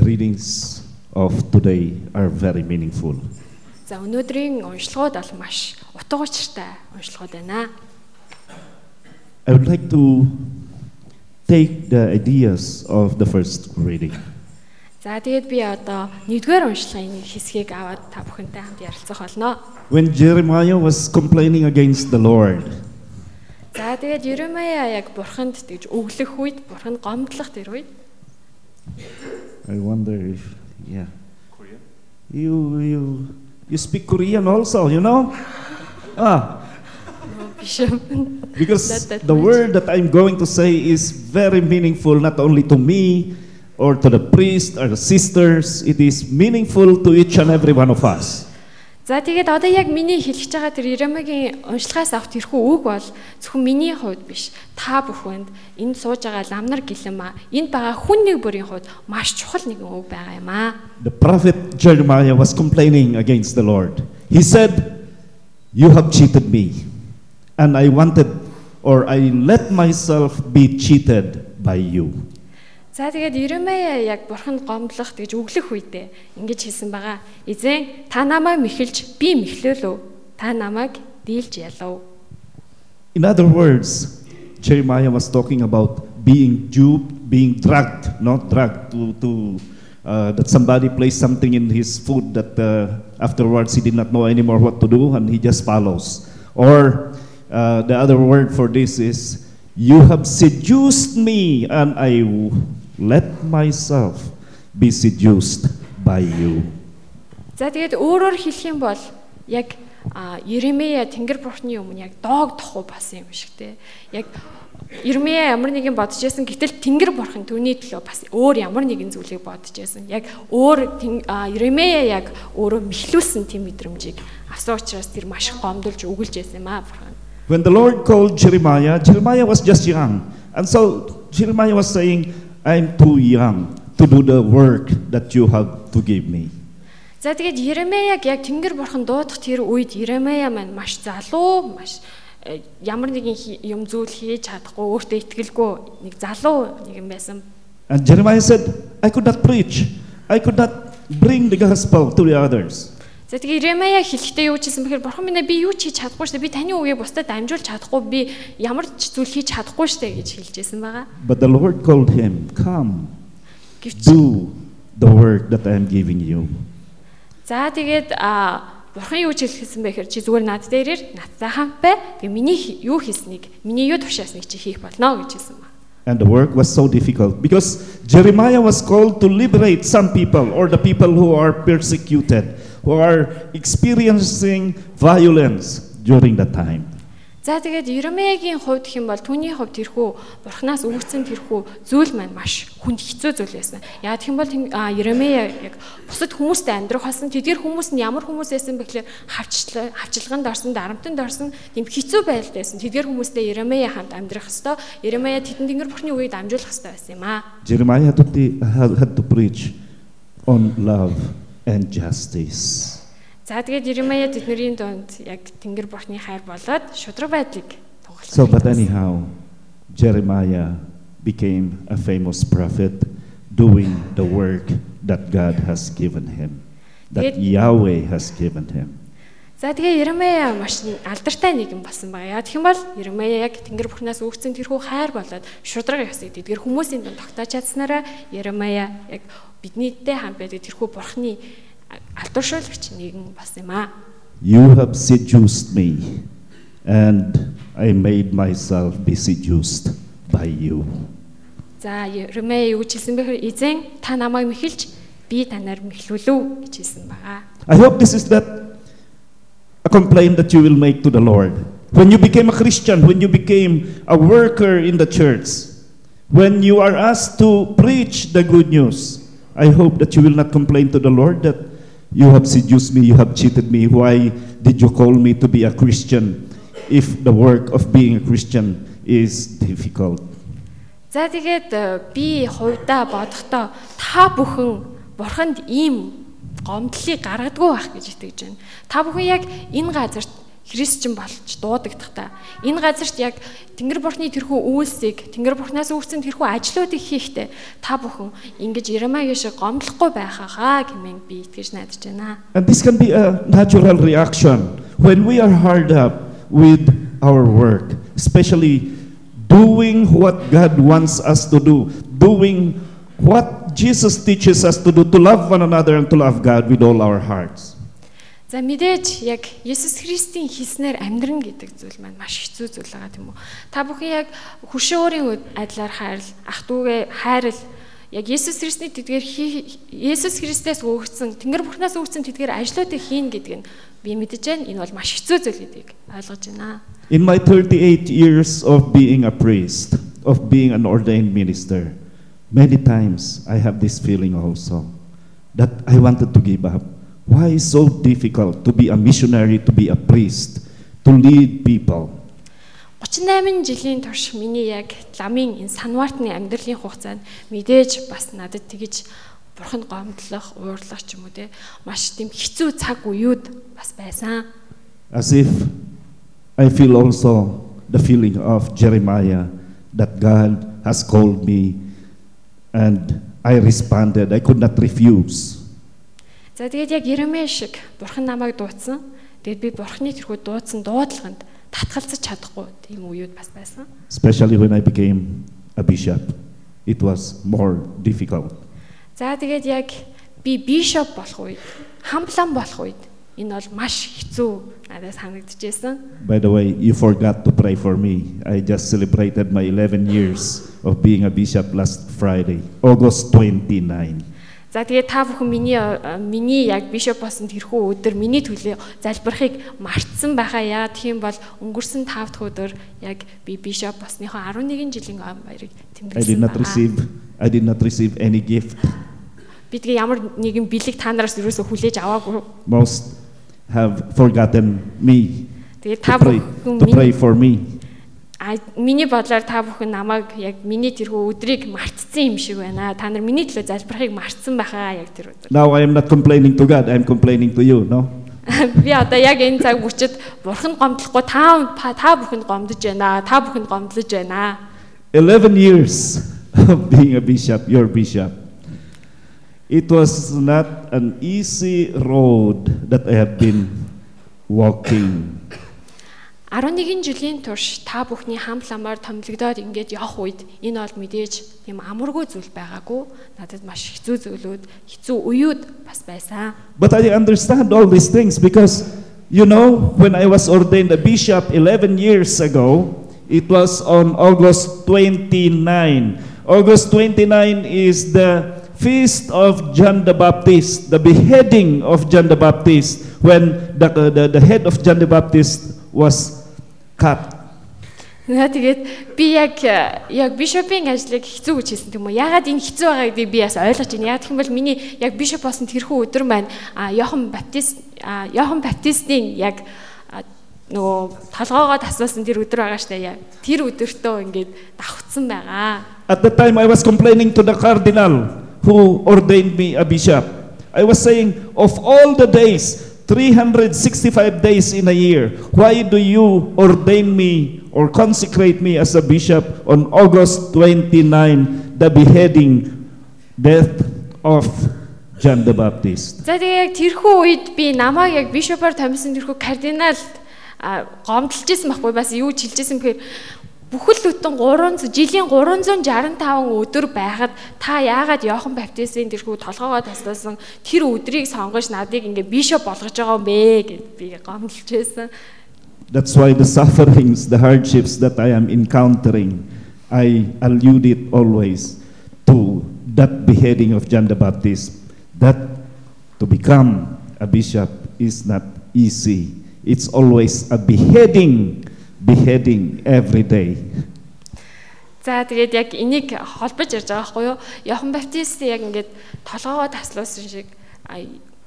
readings of today are very meaningful. За өнөөдрийн уншлагууд бол маш утга учиртай уншлагууд байна. I would like to take the ideas of the first reading. За тэгээд би одоо нэгдүгээр уншлагын нэг хэсгийг аваад та бүхэнтэй хамт ярилцах болно. When Jeremiah was complaining against the Lord, За тэгээд Еремая яг бурханд тэгж өглөх үед, бурханд гомдлох тэр үед I wonder if, yeah. Korean? You, you, you speak Korean also, you know? ah. because the much. word that I'm going to say is very meaningful not only to me or to the priest or the sisters, it is meaningful to each and every one of us. За тэгээд одоо яг миний хэлж байгаа тэр Еремагийн уншлагаас авах тэрхүү үг бол зөвхөн миний хувьд биш. Та бүхэнд энд сууж байгаа ламнар гэлэн маа энд байгаа хүн нэг бүрийн хувьд маш чухал нэгэн үг байгаа юм аа. The prophet Jeremiah was complaining against the Lord. He said, You have cheated me, and I wanted or I let myself be cheated by you. За тэгээд Еремая яг бурханд гомдлох тэгж өглөх үедээ ингэж хэлсэн байгаа. Эзэн та намайг мэхэлж би мэхлөөлөө. Та намайг дийлж ялав. In other words, Jeremiah was talking about being duped, being drugged, not drugged to, to uh, that somebody placed something in his food that uh, afterwards he did not know anymore what to do and he just follows. Or uh, the other word for this is, you have seduced me and I w- let myself be seduced by you. За тэгээд өөрөөр хэлэх юм бол яг Еремея Тэнгэр бурхны өмнө яг доог тоху басан юм шиг те. Яг Еремея ямар нэгэн бодож байсан гэтэл Тэнгэр бурхан түүний төлөө бас өөр ямар нэгэн зүйлийг бодож байсан. Яг өөр Еремея яг өөрөө мэхлүүлсэн тийм мэдрэмжийг авсан учраас тэр маш их гомдолж үгэлж байсан юм аа бурхан. When the Lord called Jeremiah, Jeremiah was just young. And so Jeremiah was saying, I'm too young to do the work that you have to give me. За тэгээд Еремеяг яг Тэнгэр бурхан дуудах тэр үед Еремея маань маш залуу, маш э, ямар нэгэн юм зүйл хийж чадахгүй, өөртөө итгэлгүй нэг залуу нэг юм байсан. And Jeremiah said, I could not preach. I could not bring the gospel to the others. За тэгээд Еремея хэлэхдээ юу ч гэсэн бэхээр бурхан минь би юу ч хийж чадахгүй шүү дээ. Би таны үгийг бусдад амжуулж чадахгүй, би ямар ч зүйл хийж чадахгүй шүү дээ гэж хэлжсэн байгаа. But the Lord called him, Come, Гэвч do the work that I am giving you. за тэгээд а бурхан юу ч хэлсэн бэ гэхээр чи зүгээр над дээр ир, надтай хамт бай. Тэгээ миний хи- юу хийснийг, миний юу тушаасныг чи хийх болно гэж хэлсэн байна. And the work was so difficult because Jeremiah was called to liberate some people or the people who are persecuted, Who are experiencing violence during that time. За тэгээд Еремеягийн хувьд юм бол түүний хувьд тэрхүү бурхнаас өгөгдсөн тэрхүү зүйл маань маш хүнд хэцүү зүйл байсан. Яа гэх юм бол Еремея яг бусад хүмүүстэй амьдрах болсон. Тэдгэр хүмүүс нь ямар хүмүүс байсан бэ гэхээр хавчлаа, хавчлаганд орсон, дарамтанд орсон тийм хэцүү байдалд байсан. Тэдгэр хүмүүстэй Еремея хамт амьдрах хэвээр Еремея тэдэн тэнгэр бурхны үгийг дамжуулах хэвээр байсан юм аа. Jeremiah had to preach on love and justice. За тэгээд Еремея тэдний дунд яг тэнгэр бурхны хайр болоод шудраг байдлыг тунгалах. So, but anyhow, Jeremiah became a famous prophet doing the work that God has given him, that Yahweh has given him. За тэгээ Еремея маш алдартай нэгэн болсон байгаа. Яа гэх юм бол Еремея яг Тэнгэр бурхнаас өгсөн тэрхүү хайр болоод шудраг ёсыг тэдгэр хүмүүсийн дунд тогтоож чадсанараа Еремея яг биднийтэй хамт байдаг тэрхүү бурхны алдаршуулагч нэгэн болсон юм аа. You have seduced me, and I made myself be seduced by you. За Еремея юу гэж хэлсэн бэ гэхээр эзэн та намайг мэхэлж би танаар мэхлүүлв гэж хэлсэн байгаа. I hope this is that a complaint that you will make to the Lord. When you became a Christian, when you became a worker in the church, when you are asked to preach the good news, I hope that you will not complain to the Lord that you have seduced me, you have cheated me. Why did you call me to be a Christian if the work of being a Christian is difficult? За тэгээд э, би хувьдаа бодохдоо та бүхэн бурханд ийм гомдлыг гаргадгүй байх гэж итгэж байна. Та бүхэн яг энэ газарт христчин болж дуудагдахтаа энэ газарт яг Тэнгэр бурхны тэрхүү үйлсийг Тэнгэр бурхнаас үүссэн тэрхүү ажлуудыг хийхдээ та бүхэн ингэж Иремагийн шиг гомдлохгүй байхаагаа гэмээр би итгэж найдаж байна. This can be a natural reaction when we are hard up with our work, especially doing what God wants us to do, doing what Jesus teaches us to do, to love one another and to love God with all our hearts. За мэдээж яг Есүс Христийн хийснээр амьдран гэдэг зүйл маань маш хэцүү зүйл байгаа тийм үү. Та бүхэн яг хөшөөрийн адилаар хайрл, ах дүүгээ хайрл яг Есүс Христний тэдгээр Есүс Христээс өгөгдсөн Тэнгэр бурхнаас өгөгдсөн тэдгээр ажлуудыг хийн гэдэг нь би мэдэж байна. Энэ бол маш хэцүү зүйл гэдгийг ойлгож байна. In my 38 years of being a priest, of being an ordained minister, many times I have this feeling also that I wanted to give up. Why is so difficult to be a missionary, to be a priest, to lead people? 38 жилийн турш миний яг ламын энэ санваартны амьдралын хугацаанд мэдээж бас надад тэгж бурханд гомдлох, уурлах ч юм уу те маш тийм хэцүү цаг үеуд бас байсан. As if I feel also the feeling of Jeremiah that God has called me and I responded. I could not refuse. За тэгээд яг Иремэ шиг бурхан намайг дуудсан. Тэгээд би бурханы тэрхүү дуудсан дуудлаганд татгалзаж чадахгүй тийм үеуд бас байсан. Especially when I became a bishop, it was more difficult. За тэгээд яг би бишоп болох үед, хамблан болох үед энэ бол маш хэцүү надад санагдчихсэн. By the way, you forgot to pray for me. I just celebrated my 11 years of being a bishop last Friday, August 29. За тэгээд та бүхэн миний миний яг бишоп болсон тэрхүү өдөр миний төлөө залбирахыг мартсан байхаа яа тийм бол өнгөрсөн 5 дахь өдөр яг би бишоп болсныхоо 11 жилийн баярыг I did тэмдэглэсэн not receive I did not receive any gift. Би тэгээ ямар нэгэн бэлэг та нараас юусоо хүлээж аваагүй. Most have forgotten me Тэгээд to та бүхэн to pray for me. А миний бодлоор та бүхэн намайг яг миний тэрхүү өдрийг мартсан юм шиг байна. Та нар миний төлөө залбирахыг мартсан байхаа яг тэр өдөр. Now I am not complaining to God, I am complaining to you, no? Би одоо яг энэ цаг мөчид бурхан гомдлохгүй та та бүхэнд гомдож байна. Та бүхэнд гомдлож байна. 11 years of being a bishop, your bishop. It was not an easy road that I have been walking. 11 жилийн турш та бүхний хамт ламаар томилогдоод ингээд явах үед энэ бол мэдээж тийм амаргүй зүйл байгаагүй. Надад маш хэцүү зүйлүүд, хэцүү үеуд бас байсан. But I understand all these things because, you know, when I was ordained a bishop 11 years ago, it was on August 29. August 29 is the feast of John the Baptist, the beheading of John the Baptist, when the, the, the head of John the Baptist was cut. Наа тэгээд би яг яг бишопын ажлыг хэцүү гэж хэлсэн тийм үү? Ягаад энэ хэцүү байгаа гэдгийг би бас ойлгож байна. Яг гэх юм бол миний яг бишоп болсон тэрхүү өдөр маань Йохан Баптист Йохан Баптистийн яг нөгөө толгоогоо тасвасан тэр өдөр байгаа штэ яа. Тэр өдөртөө ингээд давхцсан байгаа. At the time, I was complaining to the cardinal who ordained me a bishop. I was saying, of all the days, 365 days in a year, why do you ordain me or consecrate me as a bishop on August 29, the beheading death of John the Baptist? За тэгээ яг тэрхүү үед би намайг яг бишопоор томилсон тэрхүү кардинал а, гомдолж исэн байхгүй бас юу ч хэлж исэн бэхээр бүхэл бүтэн 300 жилийн 365 өдөр байхад та яагаад Йохан Баптистийн тэрхүү толгоогоо таслуулсан тэр өдрийг сонгож надыг ингээ бишоп болгож байгаа юм бэ гэд би гомдолж байсан. That's why the sufferings, the hardships that I am encountering, I allude it always to that beheading of John the Baptist. That to become a bishop is not easy. It's always a beheading, beheading every day. За тэгээд яг энийг холбож ярьж байгаа байхгүй юу? Йохан Баптист яг ингээд толгоогоо таслуулсан шиг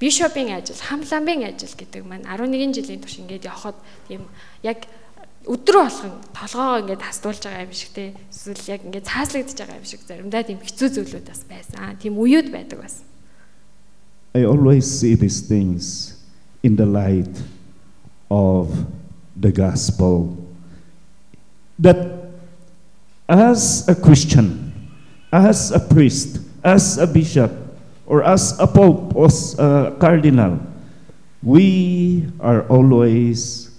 бишопын ажил, хамламын ажил гэдэг маань 11 жилийн турш ингээд явхад тийм яг өдрө болгон толгоогоо ингээд таслуулж байгаа юм шиг те. Эсвэл яг ингээд цааслагдж байгаа юм шиг заримдаа тийм хэцүү зүйлүүд бас байсан. Тийм үеуд байдаг бас. I always see these things in the light of the gospel. That as a Christian, as a priest, as a bishop, or as a pope, or as a cardinal, we are always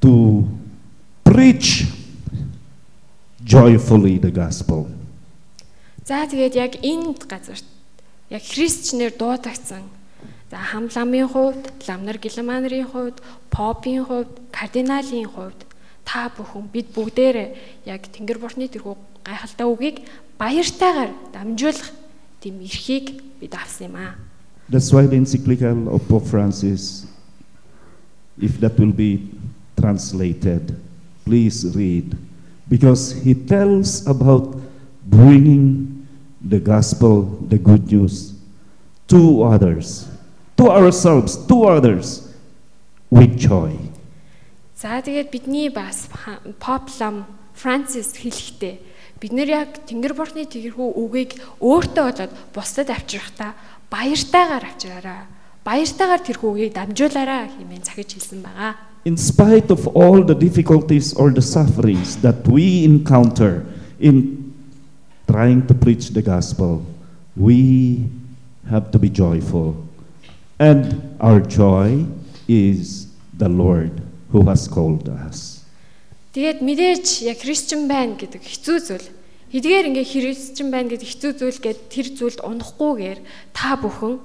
to preach joyfully the gospel. За тэгээд яг энэ газарт яг христчнэр дуудагдсан. За хамламын хувьд, ламнар гэлманарын хувьд, попын хувьд, кардиналийн хувьд та бүхэн бид бүгдээрээ яг Тэнгэр бурхны тэрхүү гайхалтай үгийг баяртайгаар дамжуулах тийм эрхийг бид авсан юм аа. That's why the encyclical of Pope Francis, if that will be translated, please read. Because he tells about bringing the gospel, the good news, to others, to ourselves, to others, with joy. За тэгээд бидний бас Поп лам Францис хэлэхдээ бид нэр яг Тэнгэр бурхны тэрхүү үгийг өөртөө болоод бусдад авчрахтаа баяртайгаар авчраарай. Баяртайгаар тэрхүү үгийг дамжуулаарай хэмээн захиж хэлсэн байгаа. In spite of all the difficulties or the sufferings that we encounter in trying to preach the gospel, we have to be joyful. And our joy is the Lord who has called us. Тэгээд мэдээж яг христчэн байна гэдэг хэцүү зүйл. Хэдгээр ингээ христчэн байна гэдэг хэцүү зүйл гэд тэр зүйлд унахгүйгээр та бүхэн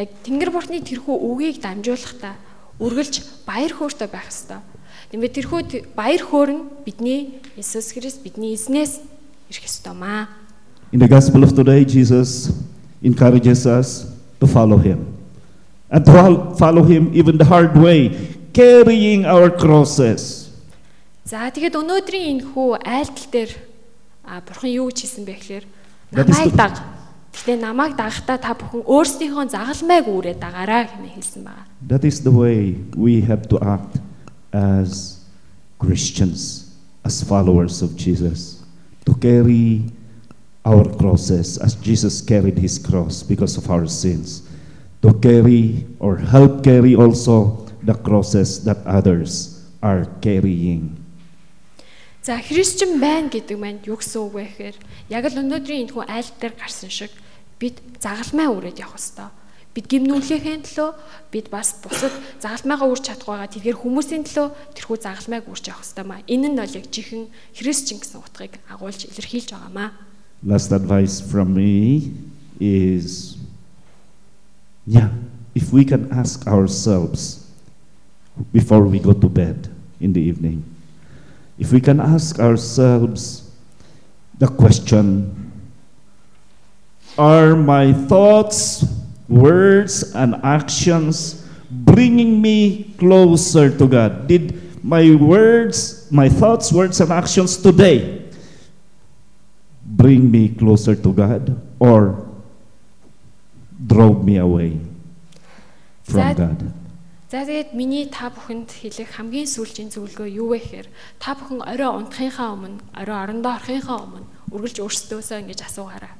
яг Тэнгэр бурхны тэрхүү үгийг дамжуулахдаа үргэлж баяр хөөртэй байх ёстой. Тиймээ тэрхүү баяр хөөр нь бидний Иесус Христ бидний эзнээс ирэх ёстой маа. In the gospel of today, Jesus encourages us to follow him. And to fol- follow him even the hard way, carrying our crosses. За тэгээд өнөөдрийн энэ хүү айлтал дээр а бурхан юу гэж хэлсэн бэ гэхээр That is намайг the- даг. Гэтэ намайг дагахтаа та бүхэн өөрсдийнхөө загалмайг үүрээ дагаараа хэмээн хэлсэн байгаа. That is the way we have to act as Christians, as followers of Jesus, to carry our crosses as Jesus carried his cross because of our sins, to carry or help carry also the crosses that others are carrying. За христчэн байна гэдэг маань юу гэсэн үг вэ гэхээр яг л өнөөдрийн энэ хүн айлт дээр гарсан шиг бид загалмай үрээд явах хэвээр. Бид гимнүглэхийн төлөө бид бас бусад загалмайгаа үрж чадах байгаа тэдгээр хүмүүсийн төлөө тэрхүү загалмайг үрж явах хэвээр маа. Энэ нь бол яг жихэн христчэн гэсэн утгыг агуулж илэрхийлж байгаа маа. Last advice from me is yeah, if we can ask ourselves before we go to bed in the evening, if we can ask ourselves the question Are my thoughts, words, and actions bringing me closer to God? Did my words, my thoughts, words, and actions today bring me closer to God or drove me away from That- God? За тэгээд миний та бүхэнд хэлэх хамгийн сүүлийн зөвлөгөө юу вэ гэхээр та бүхэн орой унтахынхаа өмнө, орой орондоо орохынхаа өмнө үргэлж өөрсдөөсөө ингэж асуугаарай.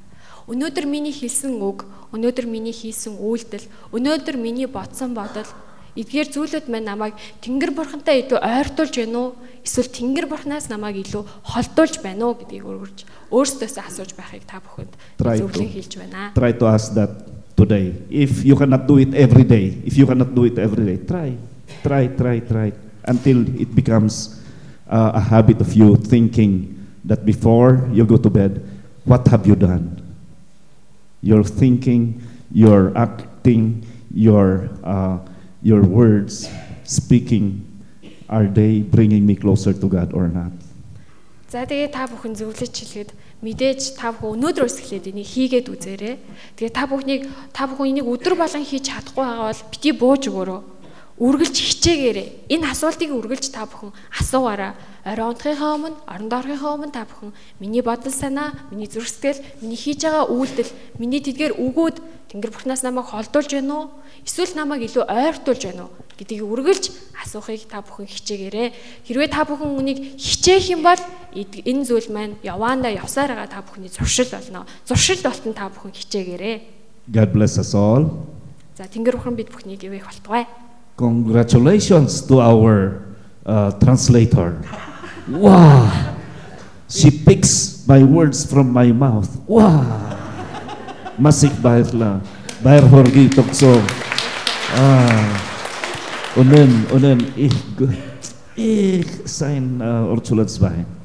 Өнөөдөр миний хэлсэн үг, өнөөдөр миний хийсэн үйлдэл, өнөөдөр миний бодсон бодол эдгээр зүйлүүд маань намайг Тэнгэр бурхантай илүү ойртуулж байна уу? Эсвэл Тэнгэр бурхнаас намайг илүү холдуулж байна уу гэдгийг үргэлж өөрсдөөсөө асууж байхыг та бүхэнд зөвлөн хэлж байна. Try to ask that today. If you cannot do it every day, if you cannot do it every day, try, try, try, try, until it becomes uh, a habit of you thinking that before you go to bed, what have you done? You're thinking, you're acting, your uh, your words, speaking, are they bringing me closer to God or not? За тэгээ та бүхэн зөвлөж хэлгээд Мэдээж та бүхэн өнөөдрөөс эхлээд энийг хийгээд үзээрэй. Тэгээ та бүхнийг та бүхэн энийг өдөр болгон хийж чадахгүй байгаа бол бити бууж өгөөрэй. Үргэлж хичээгээрэй. Энэ асуултыг үргэлж та бүхэн асуугаараа. Орой унтахынхаа өмнө, орондоо орохынхаа өмнө та бүхэн миний бодол санаа, миний зүрх сэтгэл, миний хийж байгаа үйлдэл, миний тэдгээр үгүүд Тэнгэр бурхнаас намайг холдуулж байна уу? Эсвэл намайг илүү ойртуулж байна уу? гэдгийг үргэлж асуухыг та бүхэн хичээгээрэй. Хэрвээ та бүхэн үнийг хичээх юм бол энэ зүйл маань яваандаа явсаар байгаа та бүхний зуршил болно. Зуршил болтон та бүхэн хичээгээрэй. God bless us all. За Тэнгэр бурхан бид бүхнийг ивэх болтугай. Congratulations to our uh, translator. Wow! She picks my words from my mouth. Wow! Masik bayar la. Bayar horgi tokso. Ah. Unen, unen, ich, ich sein uh, Ortsulats bahin.